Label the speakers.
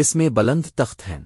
Speaker 1: اس میں بلند تخت ہیں۔